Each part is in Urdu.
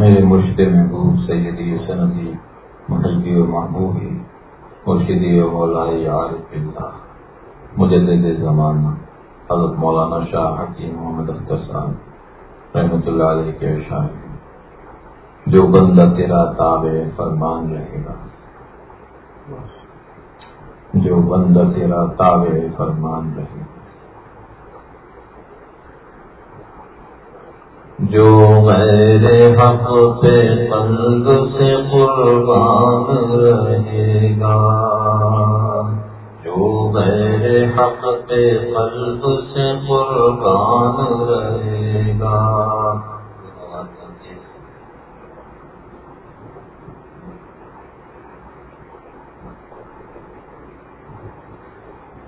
میرے مرشد محبوب سیدی سندی محبی و محبوبی مرشدی و مولا عارف اللہ مجدد زمانہ، حضرت مولانا شاہ حکیم محمد اختر صاحب رحمۃ اللہ علیہ کے شاہ جو بندہ تیرا تابع فرمان رہے گا۔ جو بندہ تیرا تابع فرمان رہے گا جو غیر حق پہ قلب سے قربان رہے گا۔ جو غیر حق پہ قلب سے قربان رہے گا۔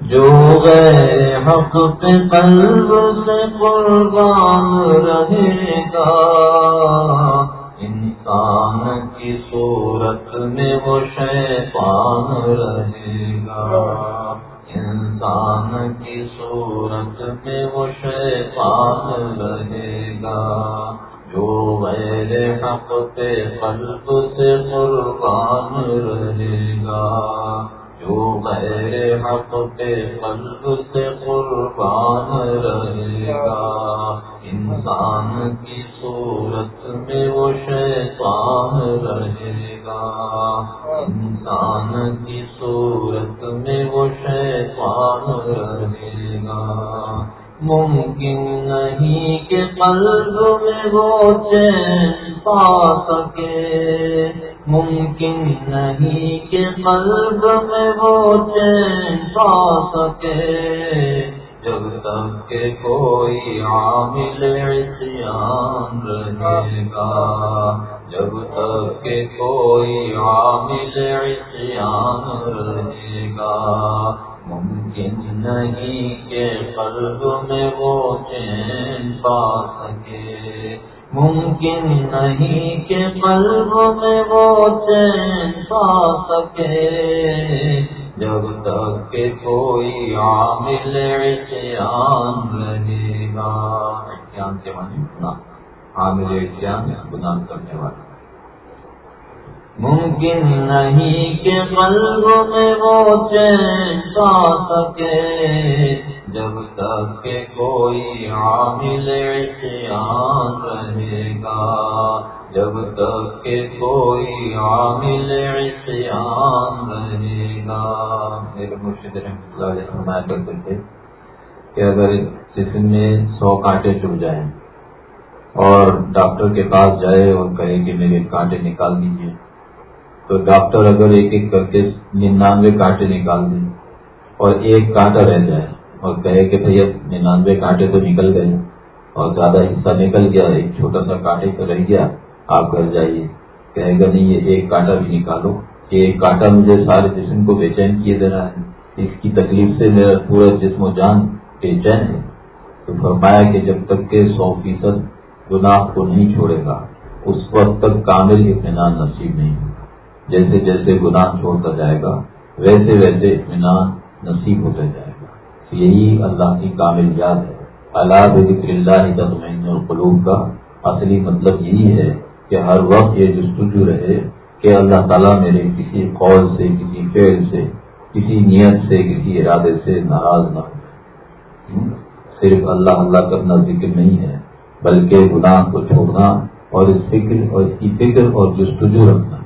جو گئے حق پہ قلب سے قربان رہے گا۔ انسان کی صورت میں وہ شیطان رہے گا۔ انسان کی صورت میں وہ شیطان رہے گا۔ جو غیر حق پہ قلب سے قربان رہے گا۔ جو غیر حق پہ قلب سے قربان رہے گا۔ انسان کی صورت میں وہ شیطان رہے گا۔ انسان کی صورت میں وہ شیطان رہے گا۔ ممکن نہیں کہ قلب میں وہ چین پا سکے۔ ممکن نہیں کہ قلب میں وہ چین پا سکے۔ جب تک کہ کوئی عامل عصیان رہے گا، جب تک کہ کوئی عامل عصیان رہے گا۔ ممکن نہیں کہ قلب میں وہ چین پا سکے۔ ممکن نہیں کہ قلب میں وہ چین پا سکے۔ جب تک کہ کوئی عامل عصیان رہے گا۔ احتیان کے معنی گناہ۔ عامل عصیان گناہ کرنے والا۔ ممکن نہیں کہ قلب میں وہ چین پا سکے۔ جب تک کہ کوئی عامل عصیان رہے گا، جب تک کہ کوئی عامل عصیان رہے گا۔ میرے مرشد رحمۃ اللہ فرمایا کرتے تھے کہ اگر جسم میں سو کانٹے چپ جائیں اور ڈاکٹر کے پاس جائے اور کہے کہ میرے کانٹے نکال دیجیے تو ڈاکٹر اگر ایک ایک کر کے ننانوے کانٹے نکال دیں اور ایک کانٹا رہ جائے اور کہے کہ بھیا ننانوے کانٹے تو نکل گئے اور زیادہ حصہ نکل گیا، ایک چھوٹا سا کانٹے تو رہ گیا، آپ گھر جائیے۔ کہے گا نہیں، یہ ایک کانٹا بھی نکالو۔ یہ ایک کانٹا مجھے سارے جسم کو بے چین کیے دے رہا ہے۔ اس کی تکلیف سے میرا پورا جسم و جان بے چین ہے۔ تو فرمایا کہ جب تک کہ سو فیصد گناہ کو نہیں چھوڑے گا، اس وقت تک کامل اطمینان نصیب نہیں ہوگا۔ جیسے جیسے گناہ چھوڑتا جائے گا، ویسے ویسے اطمینان نصیب ہوتا جائے گا۔ یہی اللہ کی کامل یاد ہے۔ اللہ ذکر اللہ تطمین القلوب کا اصلی مطلب یہی ہے کہ ہر وقت یہ جستجو رہے کہ اللہ تعالیٰ میرے کسی قول سے، کسی فعل سے، کسی نیت سے، کسی ارادے سے ناراض نہ ہو صرف اللہ اللہ کرنا ذکر نہیں ہے، بلکہ گناہ کو چھوڑنا اور اس فکر اور اس کی فکر اور جستجو رکھنا۔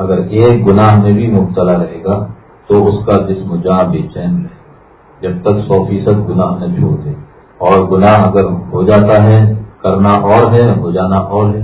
اگر ایک گناہ میں بھی مبتلا رہے گا، تو اس کا جسم جہاں بے چین رہے جب تک سو فیصد گناہ نہ چھوڑ دے۔ اور گناہ اگر ہو جاتا ہے، کرنا اور ہے، ہو جانا اور ہے۔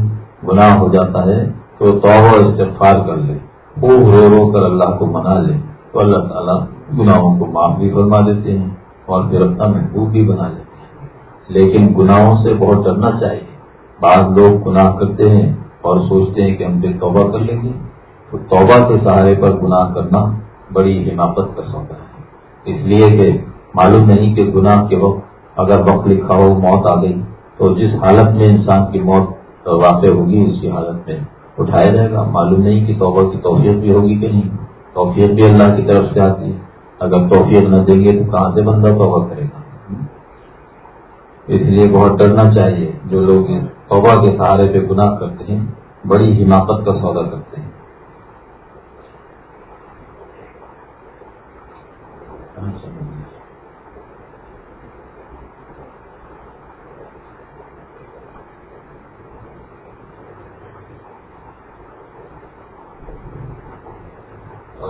گناہ ہو جاتا ہے، تو توبہ استغفار کر لے۔ خوب رو رو کر اللہ کو منا لے۔ تو اللہ تعالیٰ گناہوں کو معاف بھی فرما دیتے ہیں اور پھر اپنا محبوب بھی بنا لیتے ہیں۔ لیکن گناہوں سے بہت ڈرنا چاہیے۔ بعض لوگ گناہ کرتے ہیں اور سوچتے ہیں کہ ہم پھر توبہ کر لیں گے۔ تو توبہ کے سہارے پر گناہ کرنا بڑی حماقت کا سودا ہے۔ اس لیے کہ معلوم نہیں کہ گناہ کے وقت اگر وقت لکھا ہو موت آ گئی، تو جس حالت میں انسان کی موت واقع ہوگی، اسی حالت میں اٹھایا جائے گا۔ معلوم نہیں کہ توبہ کی توفیق بھی ہوگی کہ نہیں۔ توفیق بھی اللہ کی طرف سے آتی ہے۔ اگر توفیق نہ دیں گے تو کہاں سے بندہ توبہ کرے گا؟ اس لیے بہت ڈرنا چاہیے جو لوگ توبہ کے سہارے پہ گناہ کرتے ہیں، بڑی حماقت کا سودا کرتے ہیں۔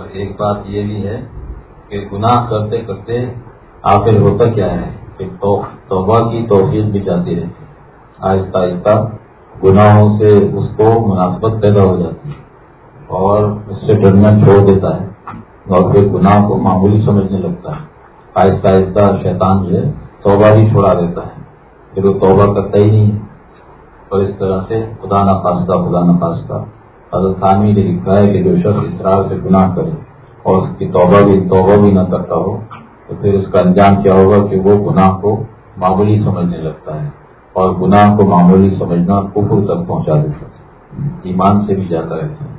اور ایک بات یہ بھی ہے کہ گناہ کرتے کرتے آخر ہوتا کیا ہے؟ کہ توبہ کی توفیق بھی جاتی رہتی آہستہ آہستہ گناہوں سے اس کو مناسبت پیدا ہو جاتی ہے اور اس سے ڈرنا چھوڑ دیتا ہے اور پھر گناہ کو معمولی سمجھنے لگتا ہے۔ آہستہ آہستہ شیطان جو ہے توبہ ہی چھوڑا دیتا ہے۔ پھر وہ توبہ کرتا ہی نہیں اور اس طرح سے خدا نخواستہ خدا نخواستہ حضرت خانوی نے لکھا ہے کہ جو شخص اس طرح سے گناہ کرے اور اس کی توبہ بھی توبہ بھی نہ کرتا ہو، تو پھر اس کا انجام کیا ہوگا کہ وہ گناہ کو معمولی سمجھنے لگتا ہے اور گناہ کو معمولی سمجھنا کفر تک پہنچا دیتا ہے۔ ایمان سے بھی جاتا رہتا ہے۔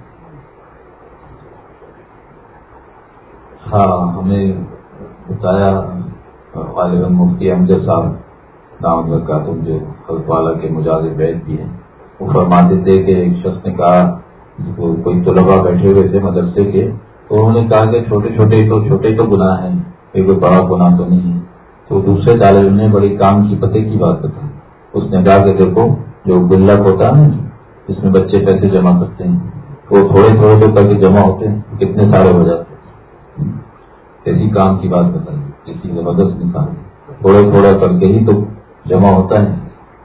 ہاں ہمیں بتایا غالباً مفتی امجد صاحب دام کا تم جو خلط والا کے مجاز بیت بھی ہیں، وہ فرماتے تھے کہ ایک شخص نے کہا کوئی طلبا بیٹھے ہوئے تھے مدرسے کے، تو انہوں نے کہا کہ چھوٹے چھوٹے تو چھوٹے تو گناہ ہیں، یہ کوئی بڑا گناہ تو نہیں ہے۔ تو دوسرے طالب نے بڑی کام کی، پتے کی بات بتائی۔ اس نے کہا کہ دیکھو، جو گلک ہوتا ہے نا جی، جس میں بچے پیسے جمع کرتے ہیں۔ وہ تھوڑے تھوڑے تو کر کے جمع ہوتے ہیں، کتنے سارے ہو جاتے ہیں۔ کسی کام کی بات بتائی، کسی زبردست مثال تھوڑے تھوڑا کر کے ہی تو جمع ہوتا ہے۔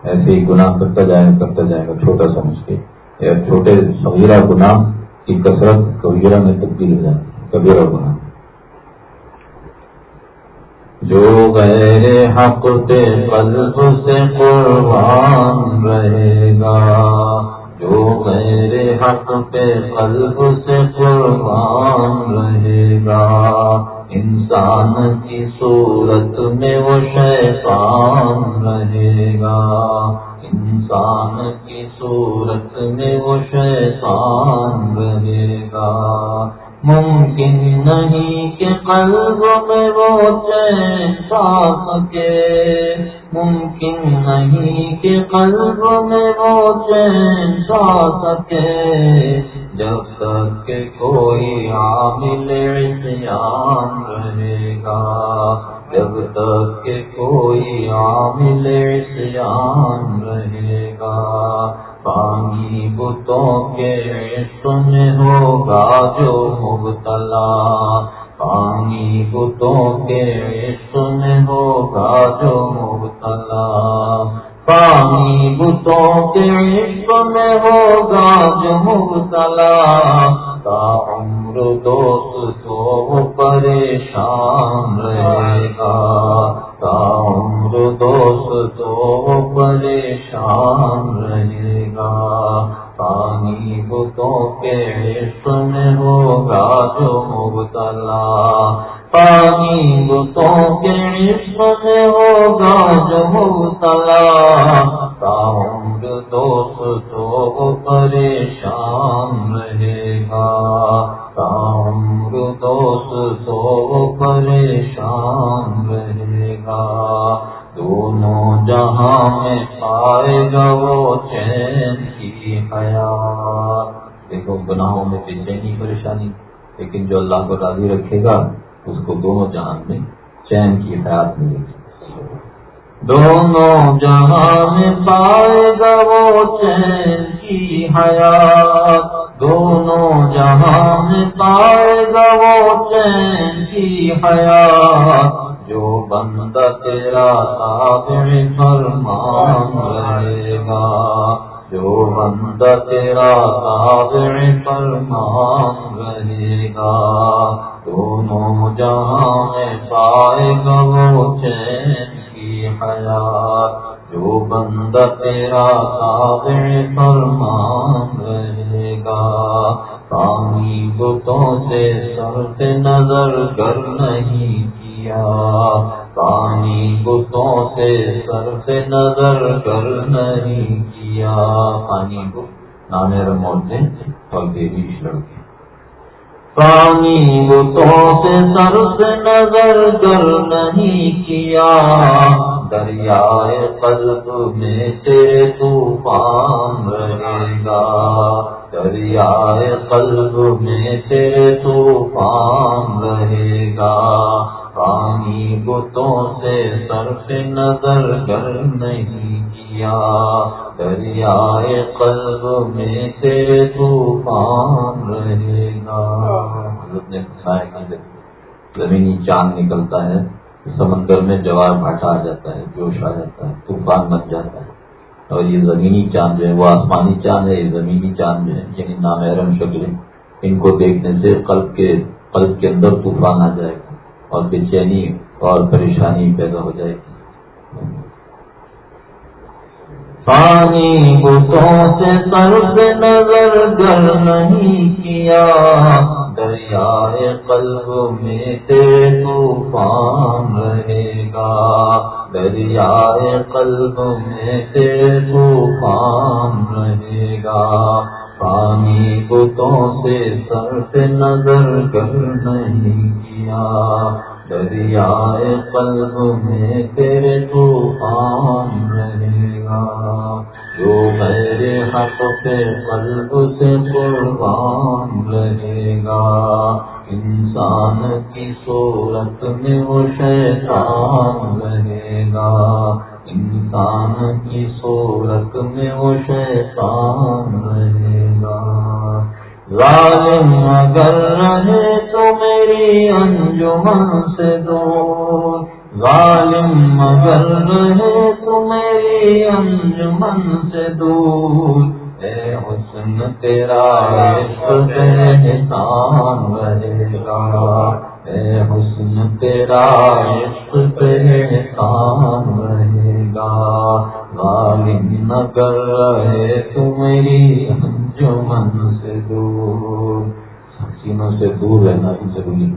ایسے ہی گناہ کرتا جائے گا کرتا جائے گا، چھوٹا سمجھ کے یا چھوٹے سویرا گناہ کی کثرت کبیرہ میں تبدیل ہو جاتی کبیرہ گناہ۔ جو غیر حق پہ قلب سے قربان رہے گا، جو غیر حق پہ قلب سے قربان رہے گا، انسان کی صورت میں وہ شیطان رہے گا۔ انسان کی صورت میں وہ شیطان رہے گا۔ ممکن نہیں کہ قلب میں وہ چین پا سکے۔ ممکن نہیں کہ قلب میں وہ چین پا سکے۔ جب تک کہ کوئی عامل عصیان رہے گا۔ جب تک کہ کوئی عامل عصیان رہے گا پانی بتوں کے میں ہوگا جو مبتلا۔ پانی بتوں کے میں ہوگا جو مبتلا۔ پانی بتوں کے میں ہوگا جو مبتلا۔ عمر دوست تو وہ پریشان رہے گا۔ عمر دوست تو وہ پریشان رہے گا۔ پانی بتوں کے عشق میں ہوگا جو مبتلا۔ پانی بتوں کے عشق میں ہوگا جو مبتلا۔ عمر دوست تو وہ پریشان اللہ کو راضی رکھے گا، اس کو دونوں جہاں میں چین کی حیات ملے گی۔ دونوں جہاں میں پائے گا وہ چین کی حیات۔ دونوں جہاں میں پائے گا وہ چین کی حیات۔ جو بندہ تیرا تابع فرمان رہے گا، جو بندہ تیرا تابع فرمان رہے گا۔ دونوں جہاں میں پائے گا وہ چین کی حیات جو بندہ تیرا تابع فرمان رہے گا۔ پانی بتوں سے سر نظر کر نہیں کیا۔ پانی بتوں سے سر سے نظر کر نہیں کیا۔ پانی کو نام رموتے اور دیوی لڑکے پانی بتوں سے سر سے نظر کر نہیں کیا۔ دریائے قلب میں تیرے طوفان رہے گا۔ دریائے قلب میں تیرے طوفان رہے گا۔ پانی بتوں سے صرف نظر کر نہیں کیا دریائے قلب میں تیرے طوفان رہے گا؟ حضرت نے کہ زمینی چاند نکلتا ہے سمندر میں جوار بھاٹا آ جاتا ہے، جوش آ جاتا ہے، طوفان بن جاتا ہے۔ اور یہ زمینی چاند جو ہے، وہ آسمانی چاند ہے، یہ زمینی چاند جو ہے یعنی نام شکل ان کو دیکھنے سے قلب کے قلب کے اندر طوفان آ جائے گا اور بے چینی اور پریشانی پیدا ہو جائے گی۔ پانی بتوں سے طرف نظر گر نہیں کیا۔ دریائے قلب میں تیرے طوفان رہے گا۔ دریائے قلب میں تیرے طوفان رہے گا۔ پانی بتوں سے طرف نظر گر نہیں کیا۔ دریائے قلب میں تیرے طوفان رہے گا۔ جو میرے حق پہ قلب سے قربان رہے گا۔ انسان کی صورت میں وہ شیطان رہے گا۔ انسان کی صورت میں وہ شیطان رہے گا۔ ظالم اگر رہے تو میری انجمن سے دور ظالم اگر رہے تو میری انجمن سے دور۔ اے حسن تیرا عشق رہے گا۔ اے حسن تیرا عشق احسان رہے گا۔ ظالم اگر رہے تو میری انجمن سے دور۔ حسینوں سے دور رہنا بھی ضروری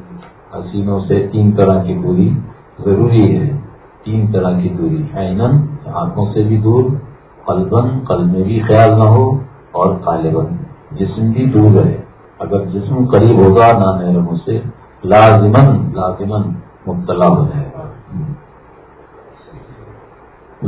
حسینوں سے تین طرح کی دوری ضروری ہے۔ تین طرح کی دوری عینن آنکھوں سے بھی دور قلبن قلب میں بھی خیال نہ ہو، اور غالباً جسم بھی دور رہے۔ اگر جسم قریب ہوگا نہ محرموں سے لازمن لازمن مبتلا ہو جائے گا۔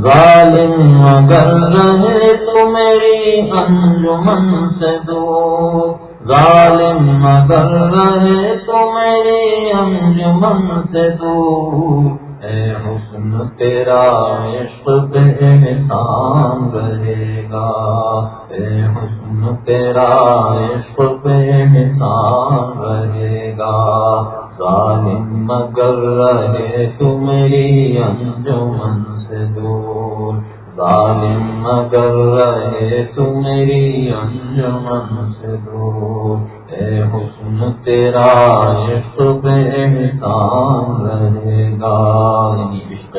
ظالم اگر رہے تو میری انجمن سے دور۔ ظالم اگر رہے تو میری انجمن سے دور۔ اے حسن، تیرا عشق بے انسان رہے گا۔ اے حسن، تیرا عشق بے انسان رہے گا۔ ظالم مگر رہے تو میری انجمن سے دور۔ ظالم مگر رہے تو میری انجمن سے دور۔ اے حسن تیرا عشق بے رہے گا۔ یعنی عشق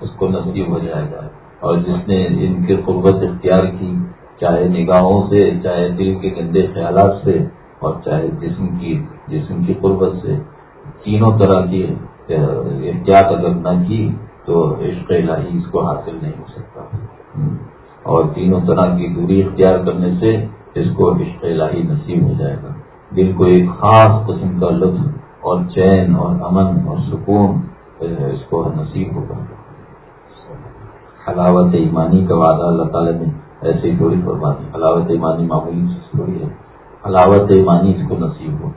اس کو نصیب ہو جائے گا۔ اور جس نے ان کی قربت اختیار کی، چاہے نگاہوں سے، چاہے دل کے گندے خیالات سے، اور چاہے جسم کی جسم کی قربت سے، تینوں طرح کی احتیاط اگر نہ کی تو عشق الہی اس کو حاصل نہیں ہو سکتا۔ اور تینوں طرح کی دوری اختیار کرنے سے اس کو عشق الہی نصیب ہو جائے گا۔ دل کو ایک خاص قسم کا لطف اور چین اور امن اور سکون اس کو نصیب ہوگا۔ حلاوت ایمانی کا وعدہ اللہ تعالیٰ نے ایسے ہی تھوڑی فرمانی حلاوت ایمانی معمولی تھوڑی ہے۔ حلاوت ایمانی اس کو نصیب ہو۔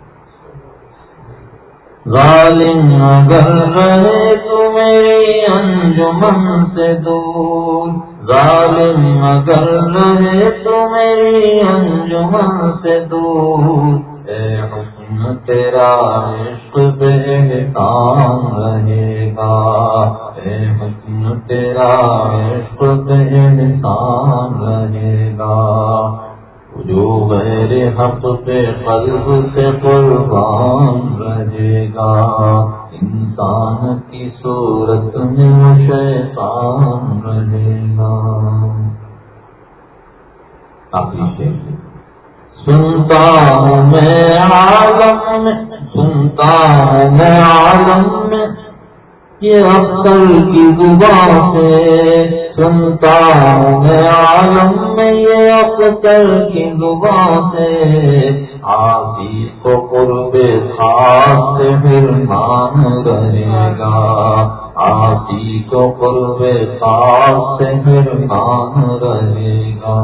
ظالم اگر رہے تو میری انجمن سے دور۔ ظالم اگر رہے تو میری انجمن سے دور۔ اے حسن تیرا عشق بے کام رہے گا۔ اے حسن تیرا عشق بے کام رہے گا۔ جو غیر حق پہ قلب سے قربان رہے گا، انسان کی صورت میں شیطان رہے گا۔ سنتا ہوں میں عالم میں سنتا ہوں میں عالم میں یہ اختر کی زبان سے سنتا ہوں میں عالم میں یہ اختر کی زبان سے۔ آبی کو قرب خاص سے پھر مان رہے گا۔ آسی کو قرب خاص سے مہربان رہے گا۔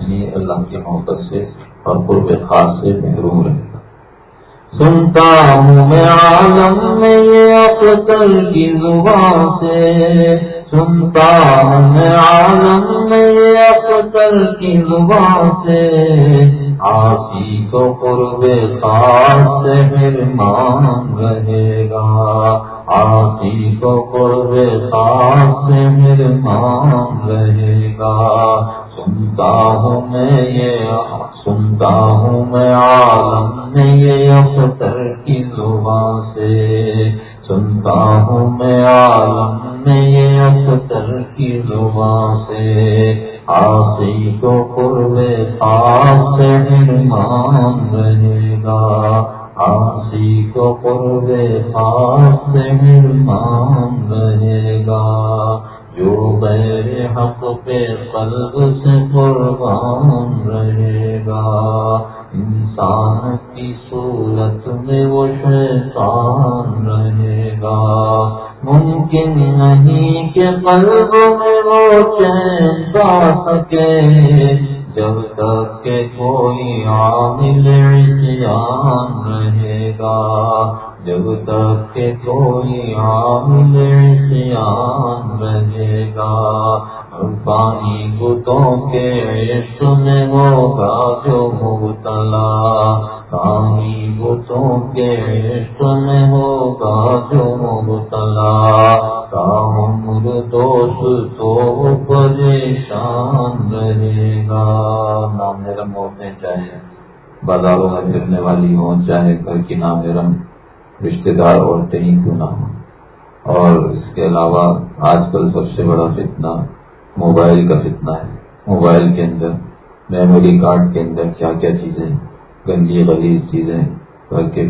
یعنی اللہ کی محبت سے اور قرب خاص سے محروم رہے گا سنتا ہوں میں عالم میں یہ اختر کی زبان سے۔ سنتا ہوں میں عالم میں یہ اختر کی زبان سے۔ آسی کو قرب خاص سے مہربان رہے گا۔ آسی کو قرب خاص سے مہربان رہے گا۔ سنتا ہوں میں یہ سنتا ہوں میں عالم میں یہ اختر کی زبان سے۔ سنتا ہوں میں عالم میں یہ اختر کی زبان سے۔ آسی کو قرب خاص سے مہربان رہے گا۔ آسی کو قرب خاص سے مہربان رہے گا۔ جو غیر حق پہ قلب سے قربان رہے گا۔ انسان کی صورت میں وہ شیطان رہے گا۔ ممکن نہیں کہ قلب میں وہ چین پا سکے۔ جب تک کہ کوئی عامل عصیان رہے گا۔ جب تک کہ کوئی عامل سیان رہے گا پانی بتوں کے عشق میں ہوگا جو مبتلا۔ پانی بتوں کے عشق میں ہوگا جو مبتلا۔ کامر دوست تو پریشان رہے گا۔ نام نرم ہوتے چاہے، بازاروں میں پھرنے والی ہوں، چاہے گھر کی نام نرم رشتے دار عورتیں ہی کیوں نہ ہوں؟ اور اس کے علاوہ آج کل سب سے بڑا فتنہ موبائل کا فتنہ ہے۔ موبائل کے اندر، میموری کارڈ کے اندر کیا کیا چیزیں گندی غلیظ چیزیں کر کے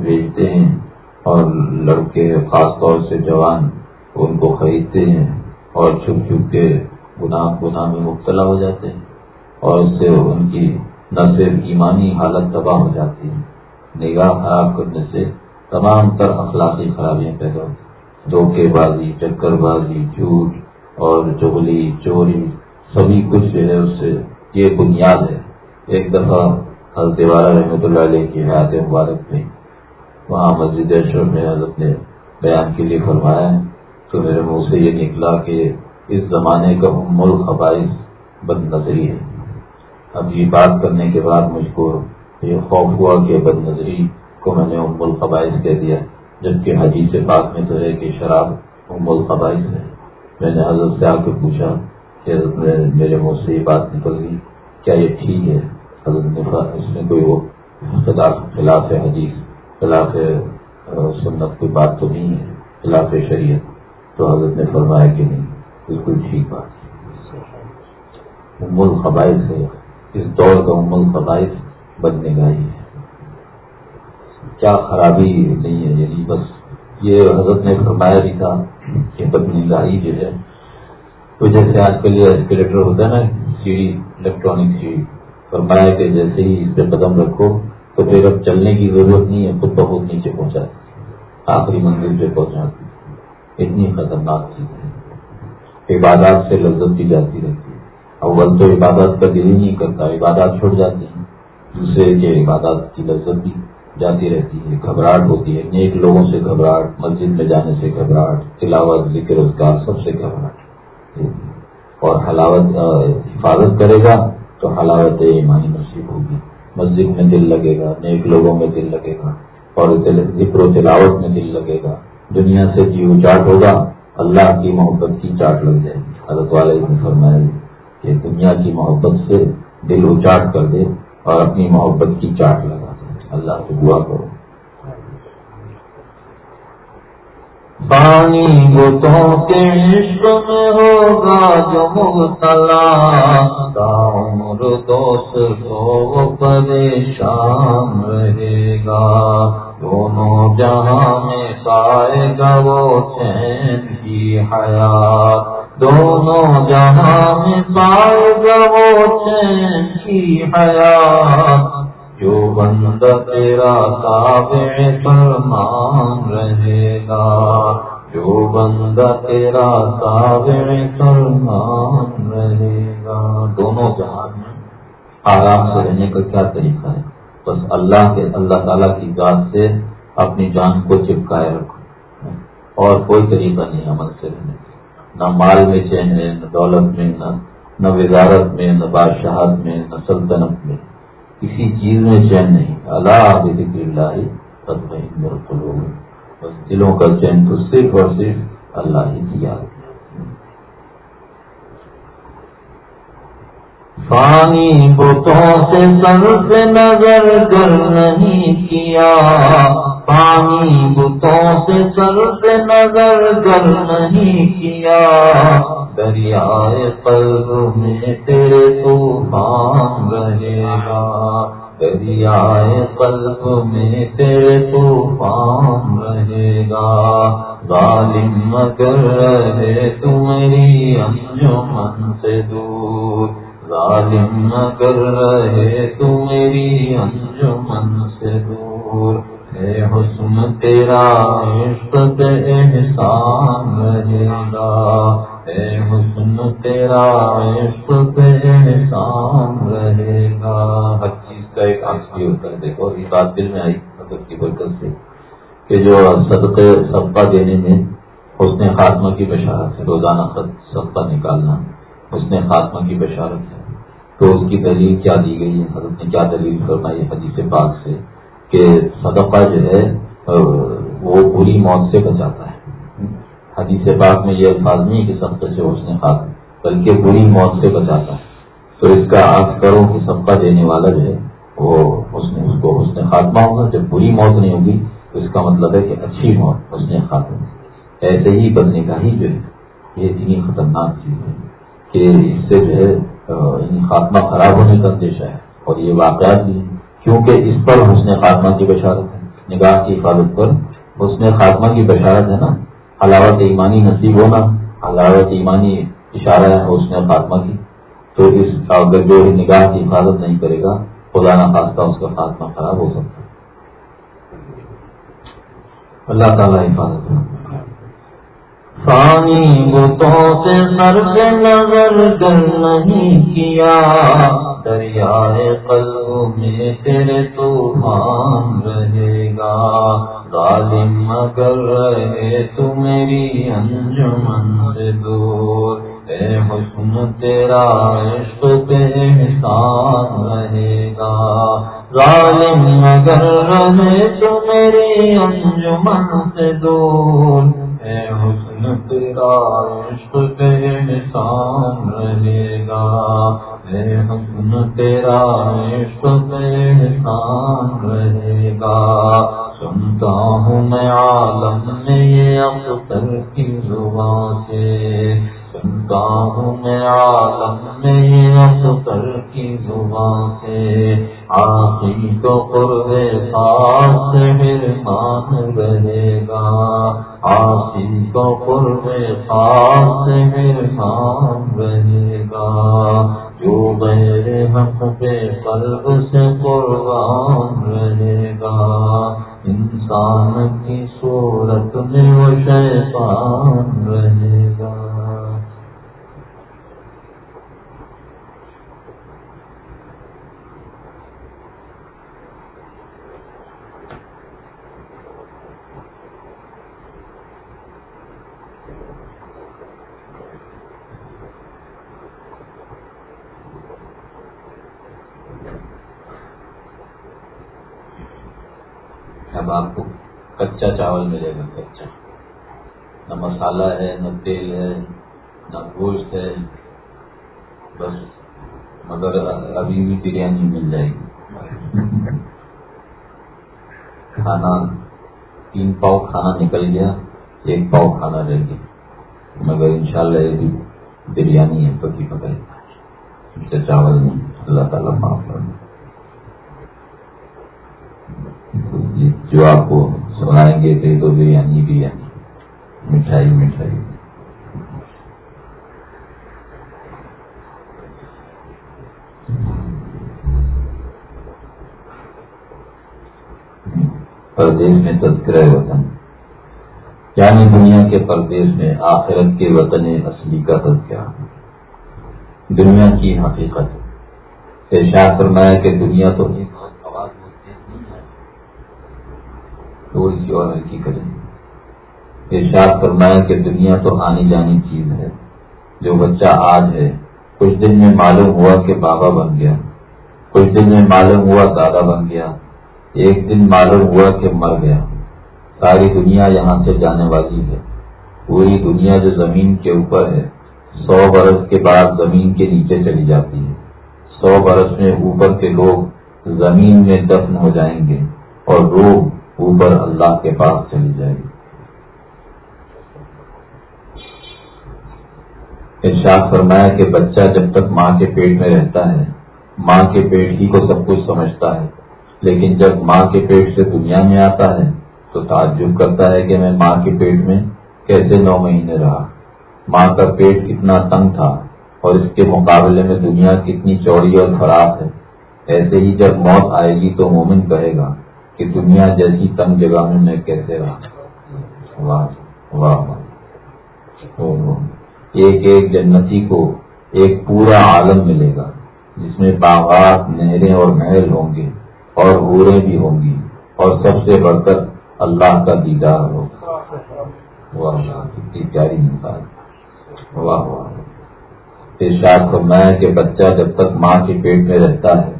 بھیجتے ہیں اور لڑکے خاص طور سے جوان ان کو خریدتے ہیں اور چھپ چھپ کے گناہ گناہ میں مبتلا ہو جاتے ہیں اور اس سے ان کی نہ صرف ایمانی حالت تباہ ہو جاتی ہے۔ نگاہ خراب کرنے سے تمام تر اخلاقی خرابیاں پیدا ہوتی دھوکے بازی چکر بازی جھوٹ اور چغلی چوری، سبھی کچھ جو ہے اس سے یہ بنیاد ہے۔ ایک دفعہ حضرت والا رحمۃ اللہ علیہ کی حیات مبارک میں وہاں مسجد اشرف میں حضرت نے بیان کے لیے فرمایا ہے، تو میرے منہ سے یہ نکلا کہ اس زمانے کا ملک خبائش بد نظری ہے۔ اب یہ بات کرنے کے بعد مجھ کو یہ خوف ہوا کہ بد نظری کو میں نے ام القبائز کہہ دیا جبکہ حدیث پاک میں تو ہے کہ شراب ام القبائز ہے۔ میں نے حضرت سے آ کے پوچھا کہ حضرت میرے منہ سے یہ بات نکل گئی، کیا یہ ٹھیک ہے؟ حضرت نے اس میں کوئی وہ خلاف خلاف حدیث، خلاف سنت کوئی بات تو نہیں ہے، خلاف شریعت۔ تو حضرت نے فرمایا کہ نہیں، بالکل ٹھیک بات ام القبائز ہے۔ اس دور کا ام القبائز بدنے گاہی ہے۔ کیا خرابی نہیں ہے؟ یعنی بس یہ حضرت نے فرمایا بھی تھا کہ بدنی گاہی جو ہے، تو جیسے آج کل یہ ایسکیلیٹر ہوتا ہے نا، سیڑھی الیکٹرانک سیڑھی، فرمایا کہ جیسے ہی اس پہ قدم رکھو، تو پھر اب چلنے کی ضرورت نہیں ہے، خود بہت نیچے پہنچا۔ آخری منزل پہ پہنچاتی اتنی خطرناک چیز ہے۔ عبادات سے لذت بھی جاتی رہتی ہے۔ اول تو عبادات کا دل ہی نہیں کرتا، عبادات چھوڑ جاتی ہیں۔ دوسرے کے عبادات کی لذت بھی جاتی رہتی ہے، گھبراہٹ ہوتی ہے۔ نیک لوگوں سے گھبراہٹ، مسجد میں جانے سے گھبراہٹ، تلاوت، ذکر روزگار سب سے گھبراہٹ۔ اور حلاوت حفاظت کرے گا تو حلاوت ایمانی نصیب ہوگی۔ مسجد میں دل لگے گا، نیک لوگوں میں دل لگے گا۔ اور ذکر و تلاوت میں دل لگے گا۔ دنیا سے جیو چاٹ ہوگا، اللہ کی محبت کی چاٹ لگ جائے گی۔ حضرت والے نے فرمایا کہ دنیا کی محبت سے دل اچاٹ کر دے اور اپنی محبت کی چاٹ لگا۔ اللہ سے دعا کرو۔ پانی بتوں کے عشق میں ہوگا جو مبتلا۔ عمر دوست کو پریشان رہے گا۔ دونوں جہاں میں پائے گا وہ چین کی حیات۔ دونوں جہاں میں پائے گا وہ چین کی حیات۔ بندہ تیرا تابع فرمان رہے گا۔ جو بندہ تیرا سلمان رہے گا۔ دونوں جہان میں آرام سے رہنے کا کیا طریقہ ہے؟ بس اللہ کے، اللہ تعالیٰ کی ذات سے اپنی جان کو چپکائے رکھو۔ اور کوئی طریقہ نہیں عمل سے رہنے کا۔ نہ مال میں چین ہے نہ دولت میں، نہ نہ وزارت میں، نہ بادشاہت میں، نہ سلطنت میں۔ کسی چیز میں چین نہیں۔ اللہ ذکر اللہ سب میں بس دلوں کا چین تو صرف اور صرف اللہ ہی کیا فانی بتوں سے سر نظر گر نہیں کیا۔ پانی بتوں سے سر نظر گر نہیں کیا۔ دریائے قلب میں تیرے طوفان رہے گا۔ دریائے قلب میں تیرے طوفان رہے گا۔ ظالم مگر رہے تمہری انجمن سے دور۔ ظالم مگر رہے تمہری انجمن سے دور۔ اے حسن تیرا عشق احسان رہے گا۔ اے حسن تیرا عشق احسان رہے گا۔ ہر چیز کا ایک بھی ہوتا ہے۔ دیکھو یہ بات دل میں آئی مدد کی برکت سے کہ جو صدقے، صدقہ دینے میں حسن خاتمہ کی بشارت ہے، روزانہ صدقہ نکالنا حسن خاتمہ کی بشارت ہے۔ تو اس کی دلیل کیا دی گئی ہے؟ حضرت نے کیا دلیل کرنا یہ حدیث پاک سے؟ کہ صدقہ جو ہے، وہ بری موت سے بچاتا ہے۔ حدیث پاک میں یہ الفاظ نہیں کہ سب سے اس نے خاتم بلکہ بری موت سے بچاتا ہے تو اس کا آپ کرو کہ صدقہ دینے والا جو ہے، وہ اس نے اس کو، اس نے خاتمہ ہوگا۔ جب بری موت نہیں ہوگی، تو اس کا مطلب ہے کہ اچھی موت اس نے خاتمہ ایسے ہی بننے کا ہی جو ہے، یہ اتنی خطرناک چیز ہے کہ اس سے جو ہے یعنی خاتمہ خراب ہونے کا اندیشہ ہے۔ اور یہ واقعات بھی کیونکہ اس پر حسن خاتمہ کی بشارت ہے۔ نگاہ کی حفاظت پر حسن خاتمہ کی بشارت ہے نا۔ حلاوت ایمانی نصیب ہونا حلاوت ایمانی اشارہ ہے، حسن خاتمہ کی۔ تو اس اگر جو نگاہ کی حفاظت نہیں کرے گا، خدا نہ خاصہ اس کا خاتمہ خراب ہو سکتا ہے۔ اللہ تعالیٰ حفاظت فانی بتوں سے سر سے نظر کر نہیں کیا، دریائے قلب میں تیرے طوفان رہے گا۔ ظالم مگر رہے تو میری انجمن سے دور۔ اے حسن، تیرا عشق پہ احسان رہے گا۔ ظالم مگر رہے تو میری انجمن سے دور۔ اے حسن، تیرا عشق پہ احسان رہے گا۔ اے حسن، تیرا عشق پہ احسان رہے گا۔ سنتا ہوں میں عالم میں یہ اختر کی زبان سے سنتا ہوں میں عالم میں یہ اختر کی زبان سے آخری کو قرب خاص پھر مان رہے گا۔ آخری کو قرب خاص پھر مان رہے گا۔ جو غیر حق پہ قلب سے قربان رہے گا۔ انسان کی صورت میں وہ شیطان رہے گا اب آپ کو کچا چاول ملے گا کچا نہ مسالہ ہے، نہ تیل ہے، نہ گوشت ہے۔ بس، مگر ابھی بھی بریانی مل جائے گی۔ کھانا، تین پاؤ کھانا نکل گیا، ایک پاؤ کھانا رہ گیا۔ مگر انشاءاللہ یہ بھی بریانی ہے پکی پکائی چاول نہیں اللہ تعالیٰ معاف کرنا جو آپ کو سنائیں گے کہ تو بریانی بریانی مٹھائی مٹھائی۔ پردیش میں تذکرہ وطن۔ یعنی دنیا کے پردیش میں آخرت کے وطن اصلی کا کیا دنیا کی حقیقت۔ ارشاد فرمایا کہ دنیا تو ایک تو اس کی اور کی کریں ارشاد فرمایا کہ دنیا تو آنی جانی چیز ہے۔ جو بچہ آج ہے، کچھ دن میں معلوم ہوا کہ بابا بن گیا۔ کچھ دن میں معلوم ہوا دادا بن گیا۔ ایک دن معلوم ہوا کہ مر گیا۔ ساری دنیا یہاں سے جانے والی ہے۔ پوری دنیا جو زمین کے اوپر ہے، سو برس کے بعد زمین کے نیچے چلی جاتی ہے۔ سو برس میں اوپر کے لوگ زمین میں دفن ہو جائیں گے اور روح اوپر اللہ کے پاس چلی جائے گی۔ ارشاد فرمایا کہ بچہ جب تک ماں کے پیٹ میں رہتا ہے، ماں کے پیٹ ہی کو سب کچھ سمجھتا ہے۔ لیکن جب ماں کے پیٹ سے دنیا میں آتا ہے، تو تعجب کرتا ہے کہ میں ماں کے پیٹ میں کیسے نو مہینے رہا۔ ماں کا پیٹ کتنا تنگ تھا اور اس کے مقابلے میں دنیا کتنی چوڑی اور خراب ہے۔ ایسے ہی جب موت آئے گی تو مومن کہے گا کہ دنیا جیسی تنگ جگہ میں میں کیسے رہا۔ واہ واہ ایک ایک جنتی کو ایک پورا عالم ملے گا، جس میں باغات، نہریں اور محل ہوں گے اور عوریں بھی ہوں گی اور سب سے بڑھ کر اللہ کا دیدار ہوگا۔ واہ، کتنی پیاری مثال۔ واہ واہ۔ ارشاد فرمایا کہ بچہ جب تک ماں کے پیٹ میں رہتا ہے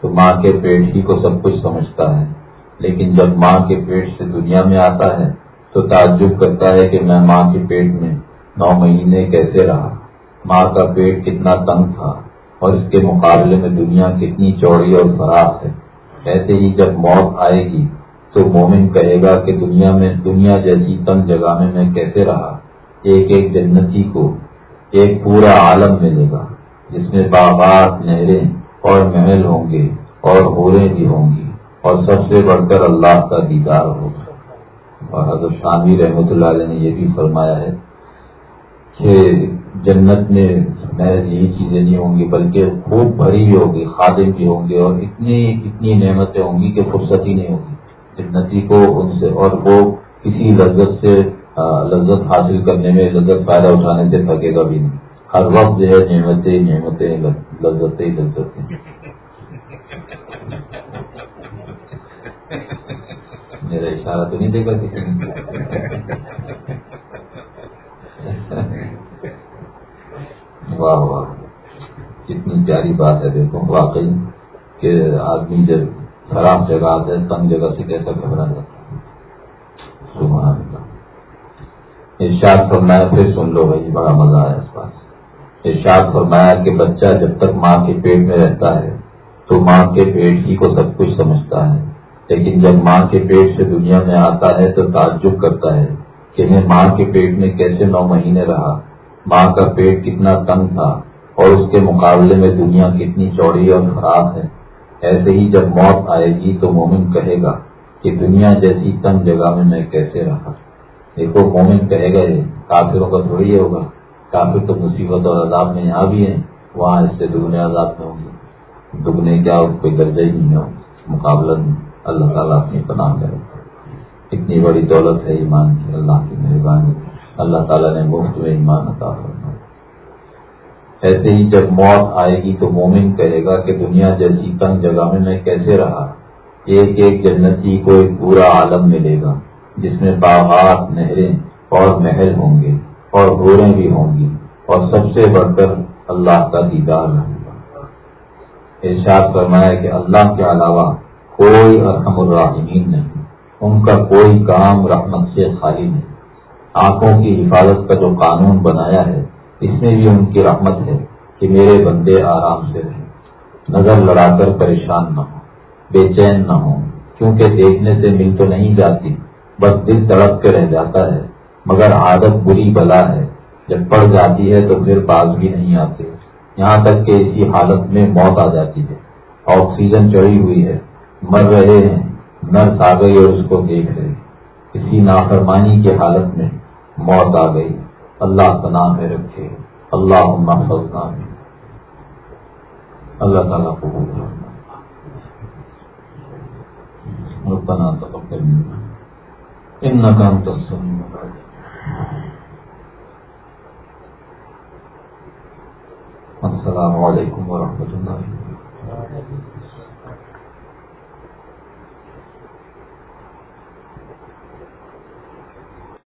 تو ماں کے پیٹ ہی کو سب کچھ سمجھتا ہے۔ لیکن جب ماں کے پیٹ سے دنیا میں آتا ہے تو تعجب کرتا ہے کہ میں ماں کے پیٹ میں نو مہینے کیسے رہا؟ ماں کا پیٹ کتنا تنگ تھا اور اس کے مقابلے میں دنیا کتنی چوڑی اور خراب ہے۔ ایسے ہی جب موت آئے گی تو مومن کہے گا کہ دنیا میں، دنیا جیسی تنگ جگہ میں میں کیسے رہا؟ ایک ایک جنتی کو ایک پورا عالم ملے گا، جس میں باغات، نہریں اور محل ہوں گے اور ہوریں بھی ہوں گی۔ اور سب سے بڑھ کر اللہ کا دیدار ہوگا اور حضرت شامی رحمۃ اللہ علیہ نے یہ بھی فرمایا ہے کہ جنت میں محض یہی چیزیں نہیں ہوں گی، بلکہ خوب بھری بھی ہوگی خادم بھی ہوں گے اور اتنی اتنی نعمتیں ہوں گی کہ فرصت ہی نہیں ہوگی جنتی کو ان سے اور وہ کسی لذت سے لذت حاصل کرنے میں لذت فائدہ اٹھانے سے تھکے گا بھی نہیں۔ ہر وقت جو ہے نعمتیں نعمتیں، لذتیں لذتیں۔ میرا اشارہ تو نہیں دے گا کسی واہ واہ کتنی پیاری بات ہے، دیکھو، واقعی کہ آدمی جب خراب جگہ ہے، تنگ جگہ سے کیسا گھبرا جاتا سبحان اللہ۔ ارشاد فرمایا، پھر سن لو بھائی، بڑا مزہ آیا اس پاس ارشاد فرمایا کہ بچہ جب تک ماں کے پیٹ میں رہتا ہے، تو ماں کے پیٹ ہی کو سب کچھ سمجھتا ہے۔ لیکن جب ماں کے پیٹ سے دنیا میں آتا ہے تو تعجب کرتا ہے کہ میں ماں کے پیٹ میں کیسے نو مہینے رہا۔ ماں کا پیٹ کتنا تنگ تھا اور اس کے مقابلے میں دنیا کتنی چوڑی اور خراب ہے۔ ایسے ہی جب موت آئے گی تو مومن کہے گا کہ دنیا جیسی تنگ جگہ میں میں کیسے رہا۔ دیکھو، مومن کہے گا یہ، کافروں کا تھوڑی ہوگا۔ کافر تو مصیبت اور عذاب میں یہاں بھی ہیں، وہاں اس سے دگنے عذاب میں ہوں گے۔ دگنے کیا کوئی درجہ ہی نہیں ہو مقابلہ میں اللہ تعالیٰ اپنی پناہ کرے۔ اتنی بڑی دولت ہے ایمان کی، اللہ کی مہربانی۔ اللہ تعالیٰ نے مفت میں ایمان عطا کرنا ایسے ہی جب موت آئے گی تو مومن کہے گا کہ دنیا جیسی تنگ جگہ میں میں کیسے رہا؟ ایک ایک جنتی کو ایک پورا عالم ملے گا، جس میں باغات، نہریں اور محل ہوں گے اور گوریں بھی ہوں گی اور سب سے بڑھ کر اللہ کا دیدار رہے گا۔ ارشاد فرمایا کہ اللہ کے علاوہ کوئی ارحم الراحمین نہیں، ان کا کوئی کام رحمت سے خالی نہیں۔ آنکھوں کی حفاظت کا جو قانون بنایا ہے، اس میں بھی ان کی رحمت ہے کہ میرے بندے آرام سے رہیں۔ نظر لڑا کر پریشان نہ ہوں، بے چین نہ ہوں، کیونکہ دیکھنے سے مل تو نہیں جاتی، بس دل تڑپ کے رہ جاتا ہے۔ مگر عادت بری بلا ہے، جب پڑ جاتی ہے تو پھر باز بھی نہیں آتے۔ یہاں تک کہ اسی حالت میں موت آ جاتی ہے۔ آکسیجن چڑھی ہوئی ہے۔ مر رہے ہیں نرس آ گئی اور اس کو دیکھ رہے اسی نافرمانی کی حالت میں موت آ گئی۔ اللہ تنا میں رکھے۔ اللہ فضنا میں اللہ تعالیٰ کو ربنا تقبل منا۔ انك انت السميع العليم السلام علیکم ورحمۃ اللہ